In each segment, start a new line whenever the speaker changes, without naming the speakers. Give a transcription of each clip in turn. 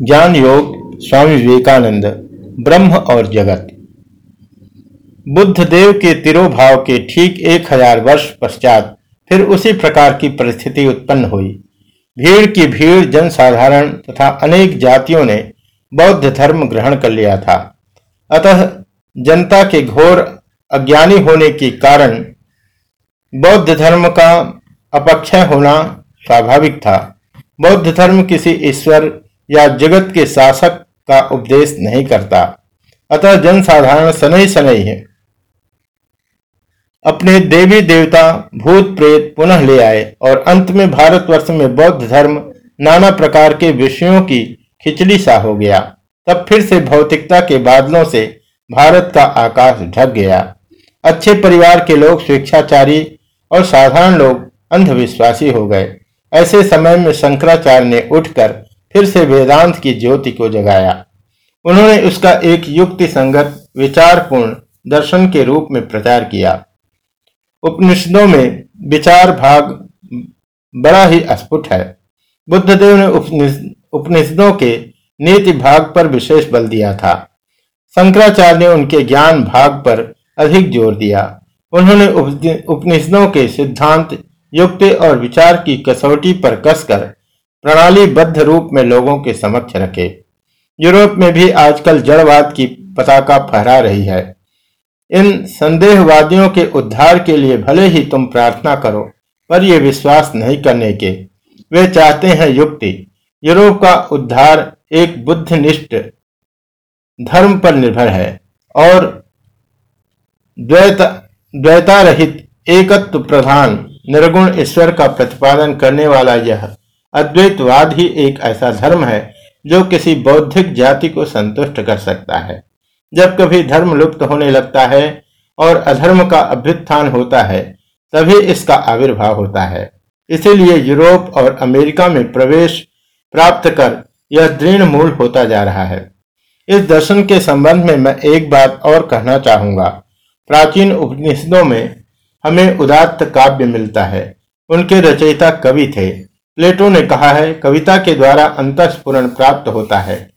ज्ञान योग स्वामी विवेकानंद, ब्रह्म और जगत। बुद्ध देव के तिरोभाव के ठीक एक हज़ार वर्ष पश्चात फिर उसी प्रकार की परिस्थिति उत्पन्न हुई। भीड़ की भीड़ जनसाधारण तथा अनेक जातियों ने बौद्ध धर्म ग्रहण कर लिया था। अतः जनता के घोर अज्ञानी होने के कारण बौद्ध धर्म का अपक्षय होना स्वाभाविक था। बौद्ध धर्म किसी ईश्वर या जगत के शासक का उपदेश नहीं करता। अतः जनसाधारण सनई सनई है। अपने देवी देवता, भूत प्रेत पुनः ले आए और अंत में भारतवर्ष में बौद्ध धर्म नाना प्रकार के विषयों की खिचड़ी सा हो गया। तब फिर से भौतिकता के बादलों से भारत का आकाश ढक गया। अच्छे परिवार के लोग, स्वेच्छाचारी और साधारण लोग अंधविश्वासी हो गए। ऐसे समय में शंकराचार्य ने उठकर फिर से वेदांत की ज्योति को जगाया। उन्होंने उसका एक युक्ति संगत, विचारपूर्ण दर्शन के रूप में प्रचार किया। उपनिषदों में विचार भाग बड़ा ही अस्फुट है। बुद्धदेव ने उपनिषदों के नीति भाग पर विशेष बल दिया था। शंकराचार्य ने उनके ज्ञान भाग पर अधिक ज़ोर दिया। उन्होंने उपनिषदों के सिद्धांत, युक्ति और विचार की कसौटी पर कसकर प्रणालीबद्ध रूप में लोगों के समक्ष रखे। यूरोप में भी आजकल जड़वाद की पताका फहरा रही है। इन संदेहवादियों के उद्धार के लिए भले ही तुम प्रार्थना करो, पर यह विश्वास नहीं करने के। वे चाहते हैं युक्ति। यूरोप का उद्धार एक बुद्धनिष्ठ धर्म पर निर्भर है और द्वैता रहित एकत्व प्रधान, निर्गुण ईश्वर का प्रतिपादन करने वाला यह अद्वैतवाद ही एक ऐसा धर्म है जो किसी बौद्धिक जाति को संतुष्ट कर सकता है। जब कभी धर्म लुप्त होने लगता है और अधर्म का अभ्युत्थान होता है, तभी इसका आविर्भाव होता है। इसीलिए यूरोप और अमेरिका में प्रवेश प्राप्त कर यह दृढ़ मूल होता जा रहा है। इस दर्शन के संबंध में मैं एक बात और कहना चाहूँगा। प्राचीन उपनिषदों में हमें उदात्त काव्य मिलता है। उनके रचयिता कवि थे प्लेटो ने कहा है, कविता के द्वारा अंतस्फुरण प्राप्त होता है।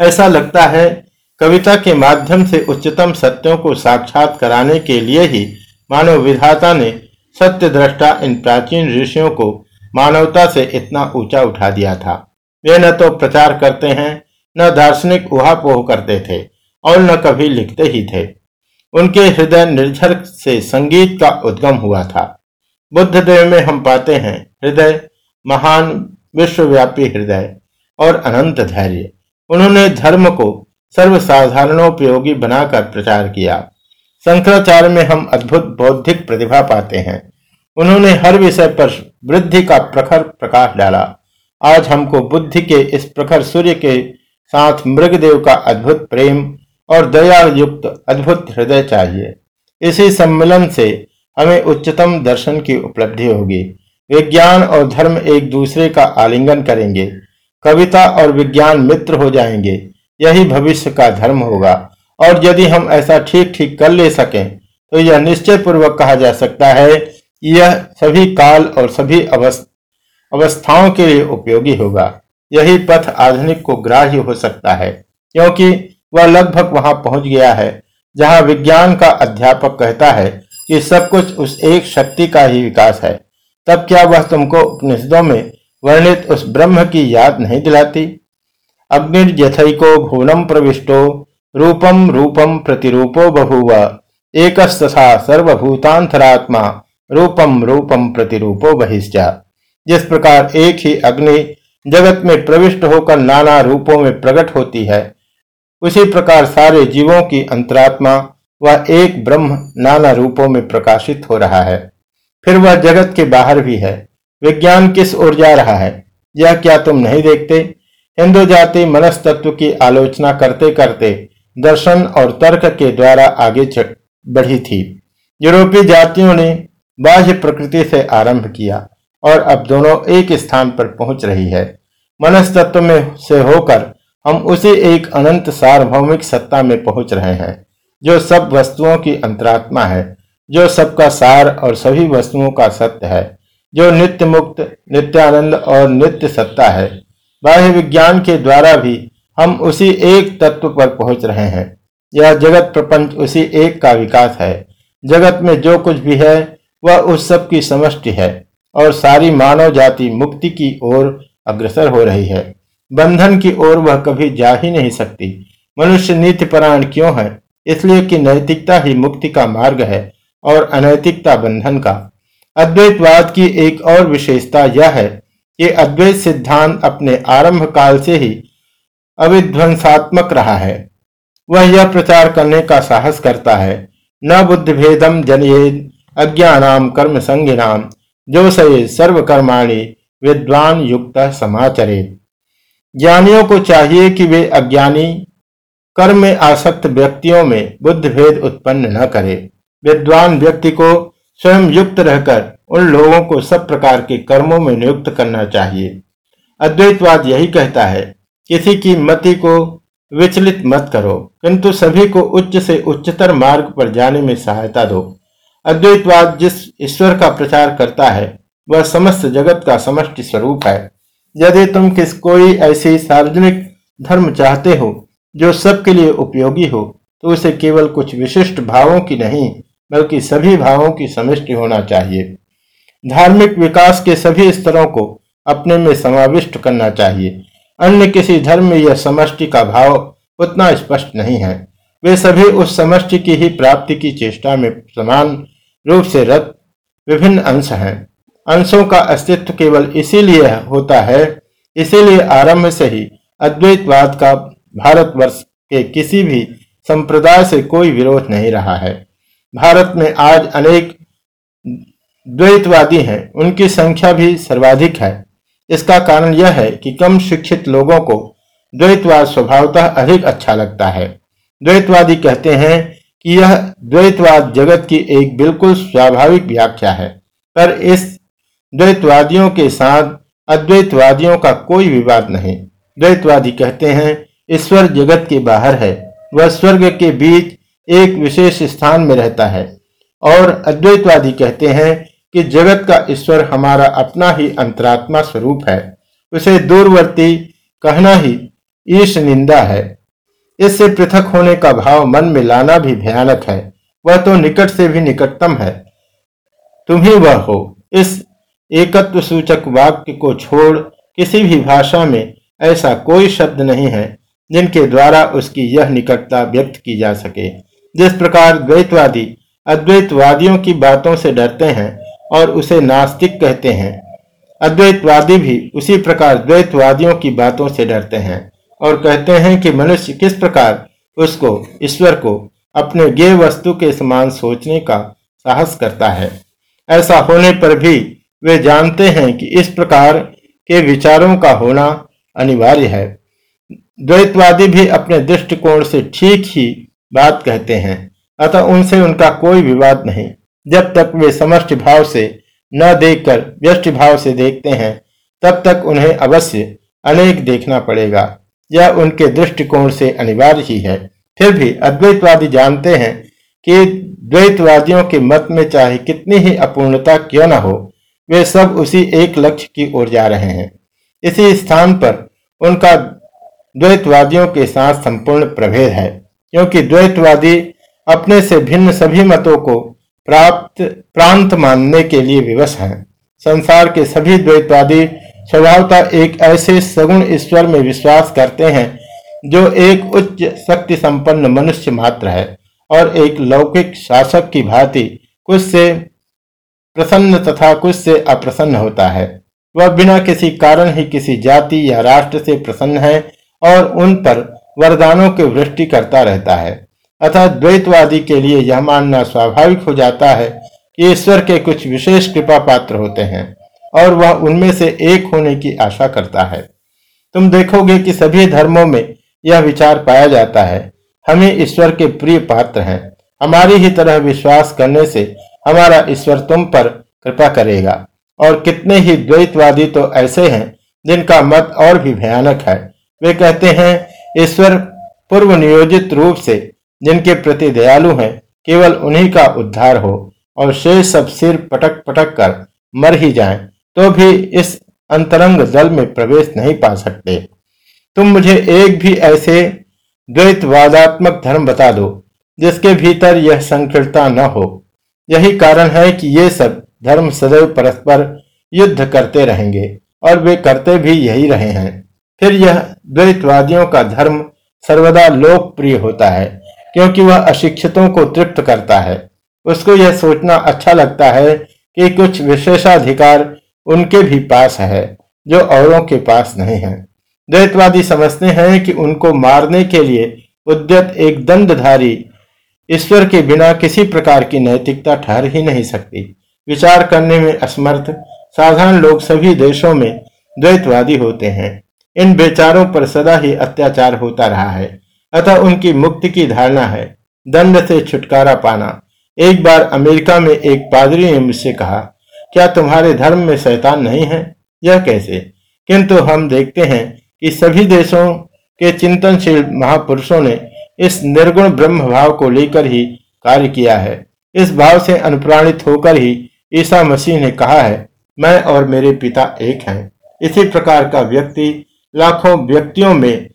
ऐसा लगता है, कविता के माध्यम से उच्चतम सत्यों को साक्षात कराने के लिए ही मानव विधाता ने सत्य दृष्टा इन प्राचीन ऋषियों को मानवता से इतना ऊँचा उठा दिया था। वे न तो प्रचार करते हैं, न दार्शनिक उहापोह करते थे, और न कभी लिखते ही थे। उनके हृदय निर्झर से संगीत का उद्गम हुआ था। बुद्ध देव में हम पाते हैं हृदय, महान विश्वव्यापी हृदय और अनंत धैर्य। उन्होंने धर्म को सर्वसाधारणोपयोगी बनाकर प्रचार किया। शंकराचार्य में हम अद्भुत बौद्धिक प्रतिभा पाते हैं। उन्होंने हर विषय पर वृद्धि का प्रखर प्रकाश डाला। आज हमको बुद्धि के इस प्रखर सूर्य के साथ मृगदेव का अद्भुत प्रेम और दया युक्त अद्भुत हृदय चाहिए। इसी सम्मेलन से हमें उच्चतम दर्शन की उपलब्धि होगी। विज्ञान और धर्म एक दूसरे का आलिंगन करेंगे। कविता और विज्ञान मित्र हो जाएँगे। यही भविष्य का धर्म होगा। और यदि हम ऐसा ठीक ठीक कर ले सकें तो यह निश्चय पूर्वक कहा जा सकता है यह सभी काल और सभी अवस्थाओं के लिए उपयोगी होगा। यही पथ आधुनिक को ग्राह्य हो सकता है, क्योंकि वह लगभग वहाँ पहुँच गया है, जहाँ विज्ञान का अध्यापक कहता है कि सब कुछ उस एक शक्ति का ही विकास है। तब क्या वह तुमको उपनिषदों में वर्णित उस ब्रह्म की याद नहीं दिलाती? अग्निर्यथको भुवनम प्रविष्टो रूपम रूपम प्रतिरूपो बभूव, एकस्तथा सर्वभूतांतरात्मा रूपम रूपम प्रतिरूपो बहिष्ठा जिस प्रकार एक ही अग्नि जगत में प्रविष्ट होकर नाना रूपों में प्रकट होती है, उसी प्रकार सारे जीवों की अंतरात्मा वह एक ब्रह्म नाना रूपों में प्रकाशित हो रहा है। फिर वह जगत के बाहर भी है। विज्ञान किस ओर जा रहा है? यह क्या तुम नहीं देखते? हिंदू जाति मनस तत्व की आलोचना करते करते दर्शन और तर्क के द्वारा आगे बढ़ी थी। यूरोपीय जातियों ने बाह्य प्रकृति से आरंभ किया और अब दोनों एक स्थान पर पहुँच रही है। मनस तत्व में से होकर हम उसी एक अनंत सार्वभौमिक सत्ता में पहुँच रहे हैं। जो सब वस्तुओं की अंतरात्मा है, जो सबका सार और सभी वस्तुओं का सत्य है, जो नित्य मुक्त, नित्यानंद और नित्य सत्ता है, बाह्य विज्ञान के द्वारा भी हम उसी एक तत्व पर पहुँच रहे हैं। यह जगत प्रपंच उसी एक का विकास है। जगत में जो कुछ भी है, वह उस सब की समष्टि है और सारी मानव जाति मुक्ति की ओर अग्रसर हो रही है। बंधन की ओर वह कभी जा ही नहीं सकती। मनुष्य नीतिपरायण क्यों है? इसलिए कि नैतिकता ही मुक्ति का मार्ग है और अनैतिकता बंधन का। अद्वैतवाद की एक और विशेषता यह है कि अद्वैत सिद्धांत अपने आरंभ काल से ही अविध्वंसात्मक रहा है। वह यह प्रचार करने का साहस करता है, न बुद्ध भेदम जनयेद अज्ञानाम कर्म जो सये सर्वकर्माणी विद्वान युक्त समाचरे ज्ञानियों को चाहिए कि वे अज्ञानी कर्म में आसक्त व्यक्तियों में बुद्ध भेद उत्पन्न न करे। विद्वान व्यक्ति को स्वयं युक्त रहकर उन लोगों को सब प्रकार के कर्मों में नियुक्त करना चाहिए। अद्वैतवाद यही कहता है, किसी की मति को विचलित मत करो, किंतु सभी को उच्च से उच्चतर मार्ग पर जाने में सहायता दो। अद्वैतवाद जिस ईश्वर का प्रचार करता है, वह समस्त जगत का समष्टि स्वरूप है। यदि तुम किस कोई ऐसी सार्वजनिक धर्म चाहते हो जो सबके लिए उपयोगी हो तो उसे केवल कुछ विशिष्ट भावों की नहीं, बल्कि सभी भावों की समष्टि होना चाहिए। धार्मिक विकास के सभी स्तरों को अपने में समाविष्ट करना चाहिए। अन्य किसी धर्म में यह समष्टि का भाव उतना स्पष्ट नहीं है। वे सभी उस समष्टि की ही प्राप्ति की चेष्टा में समान रूप से रत, विभिन्न अंश हैं। अंशों का अस्तित्व केवल इसीलिए होता है, इसीलिए आरंभ से ही अद्वैतवाद का भारतवर्ष के किसी भी संप्रदाय से कोई विरोध नहीं रहा है। भारत में आज अनेक द्वैतवादी हैं, उनकी संख्या भी सर्वाधिक है। इसका कारण यह है कि कम शिक्षित लोगों को द्वैतवाद स्वभावतः अधिक अच्छा लगता है। द्वैतवादी कहते हैं कि यह द्वैतवाद जगत की एक बिल्कुल स्वाभाविक व्याख्या है, पर इस द्वैतवादियों के साथ अद्वैतवादियों का कोई विवाद नहीं। द्वैतवादी कहते हैं ईश्वर जगत के बाहर है। वह स्वर्ग के बीच एक विशेष स्थान में रहता है। और अद्वैतवादी कहते हैं कि जगत का ईश्वर हमारा अपना ही अंतरात्मा स्वरूप है। उसे दूरवर्ती कहना ही ईश निंदा है। इससे पृथक होने का भाव मन में लाना भी भयानक है। वह तो निकट से भी निकटतम है। तुम ही वह हो। इस एकत्व सूचक वाक्य को छोड़ किसी भी भाषा में ऐसा कोई शब्द नहीं है। जिनके द्वारा उसकी यह निकटता व्यक्त की जा सके। जिस प्रकार द्वैतवादी अद्वैतवादियों की बातों से डरते हैं और उसे नास्तिक कहते हैं, अद्वैतवादी भी उसी प्रकार द्वैतवादियों की बातों से डरते हैं और कहते हैं कि मनुष्य किस प्रकार उसको, ईश्वर को, अपने गे वस्तु के समान सोचने का साहस करता है। ऐसा होने पर भी वे जानते हैं कि इस प्रकार के विचारों का होना अनिवार्य है। द्वैतवादी भी अपने दृष्टिकोण से ठीक ही बात कहते हैं, अतः उनसे उनका कोई विवाद नहीं। जब तक वे समष्टि भाव से न देखकर व्यष्टि भाव से देखते हैं, तब तक उन्हें अवश्य अनेक देखना पड़ेगा। यह उनके दृष्टिकोण से अनिवार्य ही है। फिर भी अद्वैतवादी जानते हैं कि द्वैतवादियों के मत में चाहे कितनी ही अपूर्णता क्यों न हो, वे सब उसी एक लक्ष्य की ओर जा रहे हैं। इसी स्थान पर उनका द्वैतवादियों के साथ संपूर्ण प्रभेद है, क्योंकि द्वैतवादी अपने से भिन्न सभी मतों को प्राप्त, प्रांत मानने के लिए विवश हैं। संसार के सभी द्वैतवादी स्वभावतः एक ऐसे सगुण ईश्वर में विश्वास करते हैं, जो एक उच्च शक्ति संपन्न मनुष्य मात्र है, और एक लौकिक शासक की भांति कुछ से प्रसन्न तथा कुछ से अप्रसन्न होता है। वह बिना किसी कारण ही किसी जाति या राष्ट्र से प्रसन्न है और उन पर वरदानों की वृष्टि करता रहता है। अतः द्वैतवादी के लिए यह मानना स्वाभाविक हो जाता है कि ईश्वर के कुछ विशेष कृपा पात्र होते हैं और वह उनमें से एक होने की आशा करता है। तुम देखोगे कि सभी धर्मों में यह विचार पाया जाता है, हमें ईश्वर के प्रिय पात्र हैं। हमारी ही तरह विश्वास करने से हमारा ईश्वर तुम पर कृपा करेगा। और कितने ही द्वैतवादी तो ऐसे हैं जिनका मत और भी भयानक है। वे कहते हैं, ईश्वर पूर्व नियोजित रूप से जिनके प्रति दयालु हैं, केवल उन्हीं का उद्धार हो और शेष सब सिर पटक पटक कर मर ही जाएँ तो भी इस अंतरंग जल में प्रवेश नहीं पा सकते। तुम मुझे एक भी ऐसे द्वैतवादात्मक धर्म बता दो, जिसके भीतर यह संकीर्णता न हो। यही कारण है कि ये सब धर्म सदैव परस्पर युद्ध करते रहेंगे और वे करते भी यही रहे हैं। फिर यह द्वैतवादियों का धर्म सर्वदा लोकप्रिय होता है, क्योंकि वह अशिक्षितों को तृप्त करता है। उसको यह सोचना अच्छा लगता है कि कुछ विशेषाधिकार उनके भी पास है, जो औरों के पास नहीं है। द्वैतवादी समझते हैं कि उनको मारने के लिए उद्यत एक दंडधारी ईश्वर के बिना किसी प्रकार की नैतिकता ठहर ही नहीं सकती। विचार करने में असमर्थ, साधारण लोग सभी देशों में द्वैतवादी होते हैं। इन बेचारों पर सदा ही अत्याचार होता रहा है। अतः उनकी मुक्ति की धारणा है। दंड से छुटकारा पाना। एक बार अमेरिका में एक पादरी ने मुझसे कहा, क्या तुम्हारे धर्म में शैतान नहीं है? यह कैसे? किंतु हम देखते हैं कि सभी देशों के चिंतनशील महापुरुषों ने इस निर्गुण ब्रह्म भाव को लेकर ही कार्य किया है। इस भाव से अनुप्राणित होकर ही ईसा मसीह ने कहा है, मैं और मेरे पिता एक हैं। इसी प्रकार का व्यक्ति लाखों व्यक्तियों में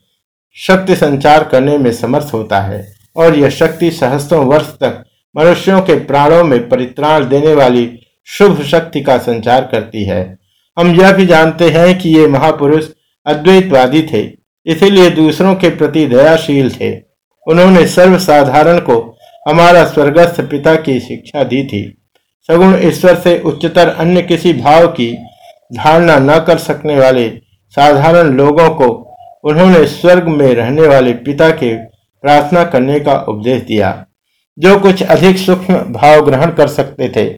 शक्ति संचार करने में समर्थ होता है और यह शक्ति सहस्त्रों वर्ष तक मनुष्यों के प्राणों में परित्राण देने वाली शुभ शक्ति का संचार करती है। हम यह भी जानते हैं कि ये महापुरुष अद्वैतवादी थे, इसीलिए दूसरों के प्रति दयाशील थे। उन्होंने सर्वसाधारण को हमारा स्वर्गस्थ पिता की शिक्षा दी थी। सगुण ईश्वर से उच्चतर अन्य किसी भाव की धारणा न कर सकने वाले साधारण लोगों को उन्होंने स्वर्ग में रहने वाले पिता के प्रार्थना करने का उपदेश दिया, जो कुछ अधिक सूक्ष्म भाव ग्रहण कर सकते थे।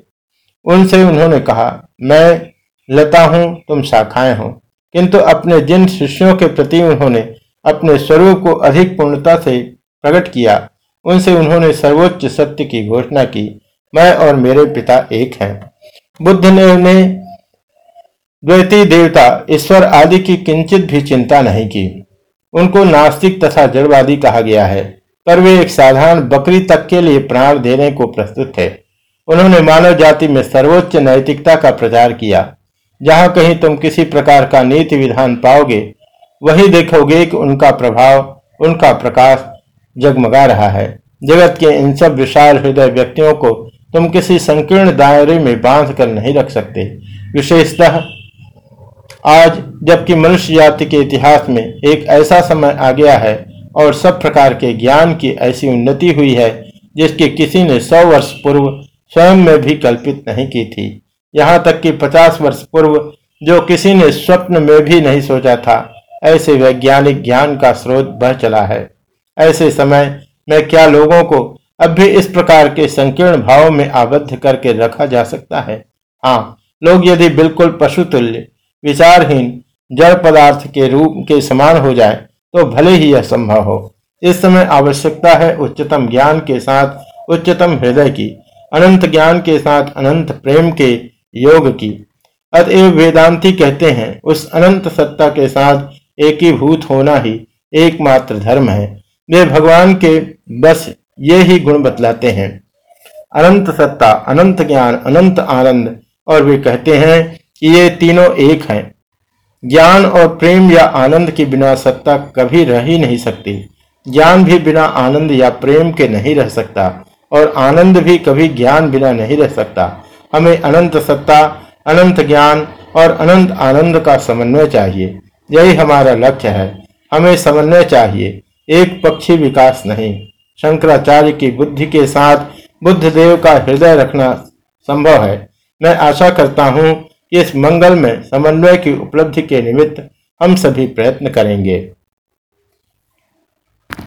उनसे उन्होंने कहा, मैं लता हूँ, तुम शाखाएँ हो। किंतु अपने जिन शिष्यों के प्रति उन्होंने अपने स्वरूप को अधिक पूर्णता से प्रकट किया, उनसे उन्होंने सर्वोच्च सत्य की घोषणा की, मैं और मेरे पिता एक हैं। बुद्ध ने उन्हें द्वैती देवता ईश्वर आदि की किंचित भी चिंता नहीं की। उनको नास्तिक तथा जड़वादी कहा गया है, पर वे एक साधारण बकरी तक के लिए प्राण देने को प्रस्तुत थे। उन्होंने मानव जाति में सर्वोच्च नैतिकता का प्रचार किया। जहाँ कहीं तुम किसी प्रकार का नीति विधान पाओगे, वही देखोगे कि उनका प्रभाव, उनका प्रकाश जगमगा रहा है। जगत के इन सब विशाल हृदय व्यक्तियों को तुम किसी संकीर्ण दायरे में बाँध कर नहीं रख सकते। विशेषतः आज जबकि मनुष्य जाति के इतिहास में एक ऐसा समय आ गया है और सब प्रकार के ज्ञान की ऐसी उन्नति हुई है, जिसकी किसी ने सौ वर्ष पूर्व स्वयं में भी कल्पित नहीं की थी। यहाँ तक कि पचास वर्ष पूर्व जो किसी ने स्वप्न में भी नहीं सोचा था, ऐसे वैज्ञानिक ज्ञान का स्रोत बह चला है। ऐसे समय में क्या लोगों को अब भी इस प्रकार के संकीर्ण भाव में आबद्ध करके रखा जा सकता है? हाँ लोग यदि बिल्कुल पशुतुल्य विचारहीन जड़ पदार्थ के रूप के समान हो जाए तो भले ही यह संभव हो। इस समय आवश्यकता है उच्चतम ज्ञान के साथ उच्चतम हृदय की, अनंत ज्ञान के साथ अनंत प्रेम के योग की। अतएव वेदांती कहते हैं, उस अनंत सत्ता के साथ एकीभूत होना ही एकमात्र धर्म है। वे भगवान के बस ये ही गुण बतलाते हैं। अनंत सत्ता, अनंत ज्ञान, अनंत आनंद, और वे कहते हैं कि ये तीनों एक हैं। ज्ञान और प्रेम या आनंद के बिना सत्ता कभी रह ही नहीं सकती। ज्ञान भी बिना आनंद या प्रेम के नहीं रह सकता और आनंद भी कभी ज्ञान बिना नहीं रह सकता। हमें अनंत सत्ता, अनंत ज्ञान और अनंत आनंद का समन्वय चाहिए। यही हमारा लक्ष्य है। हमें समन्वय चाहिए। एक पक्षी विकास नहीं। शंकराचार्य की बुद्धि के साथ बुद्ध देव का हृदय रखना संभव है। मैं आशा करता हूँ इस मंगल में समन्वय की उपलब्धि के निमित्त हम सभी प्रयत्न करेंगे।